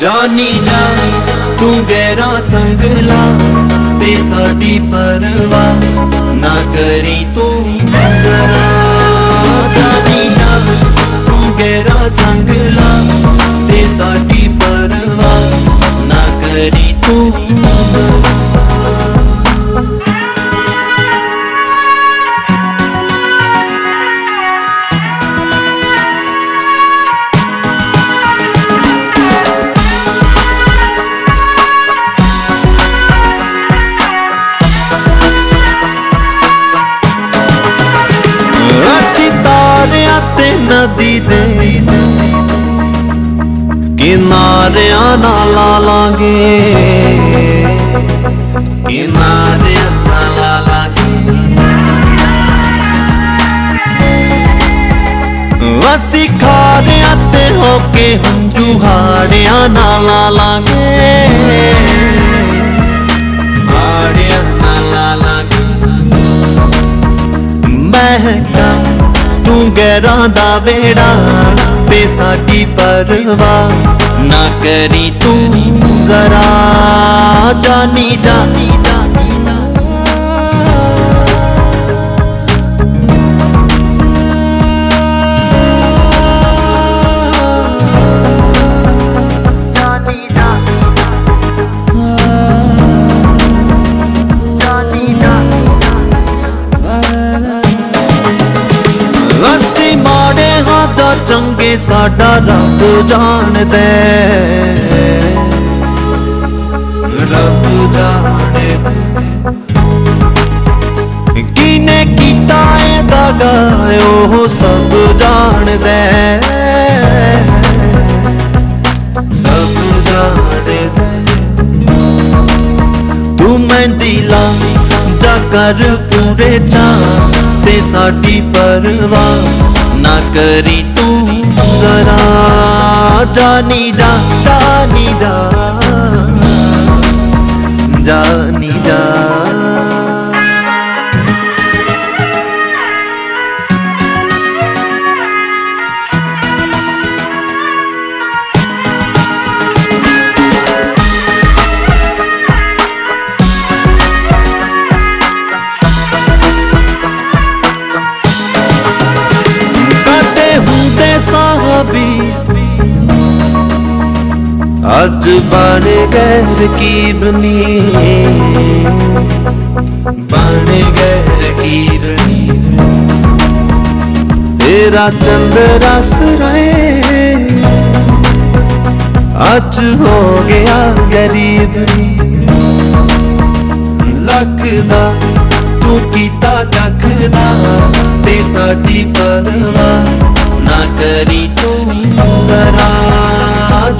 ਜਾਨੀ ਜਾ ਤੂੰ ਗਹਿਰਾ ਸੰਗਲਾ ਤੇ ਸਾਡੀ ਪਰਵਾ ਨਾ ਕਰੀ ਤੂੰ ਜ਼ਰਾ ਜਾਨੀ ਜਾ ਤੂੰ ਗਹਿਰਾ ਸੰਗਲਾ ਤੇ ਸਾਡੀ ਪਰਵਾ ਨਾ ਕਰੀ ਤੂੰ ਨਦੀ ਦੇ ਕਿਨਾਰਿਆਂ ਨਾਲ ਲਾਂਗੇ ਕਿਨਾਰਿਆਂ ਨਾਲ ਲਾ ਲਾਂਗੇ ਅਸੀਂ ਖਾਰਿਆਂ ਤੇ ਹੋ ਕੇ ਹੰਝੂ ਹਾੜਿਆਂ ਨਾਲ ਲਾਂਗੇ ਤੂੰ ਗਹਿਰਾਂ ਦਾ ਵੇੜਾ ਤੇ ਸਾਡੀ ਪਰਵਾ ਨਾ ਕਰੀ ਤੂੰ ਜ਼ਰਾ ਜਾਨੀ ਜਾਨੀ ਜਾਨੀ ਚੰਗੇ ਸਾਡਾ ਰੱਬ ਜਾਣਦਾ ਰੱਬ ਜਾਣਦਾ ਕਿਨੇ ਕੀਤਾ ਇਹਦਾ ਗਾ ਉਹ ਸਭ ਜਾਣਦਾ ਹੈ। ਸਭ ਜਾਣਦਾ ਹੈ। ਤੂੰ ਮਹਿੰਦੀ ਲਾ ਜਾ ਕਰ ਪੂਰੇ ਚਾਂ ਤੇ ਸਾਡੀ ਪਰਵਾਹ ਨਾ ਕਰੀ ਤੂੰ ਜ਼ਰਾ। ਜਾਨੀ ਜਾ ਜਾਨੀ ਜਾ ਸਾਹਬੀ ਅੱਜ ਬਣ ਗਏ ਰਕੀਬਨੀ ਬਣ ਗਏ ਰਕੀਬਨੀ ਤੇਰਾ ਚੰਦਰਾ ਸਰੇ ਅੱਜ ਹੋ ਗਿਆ ਗਰੀਬ ਲੱਕਦਾ ਤੂੰ ਕੀਤਾ ਕੱਖ ਦਾ ਤੇ ਸਾਡੀ ਪਰਵਾ करी तू जरा।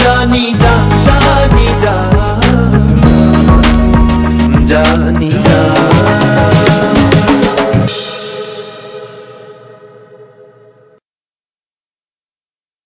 जानी जा जानी जा। जानी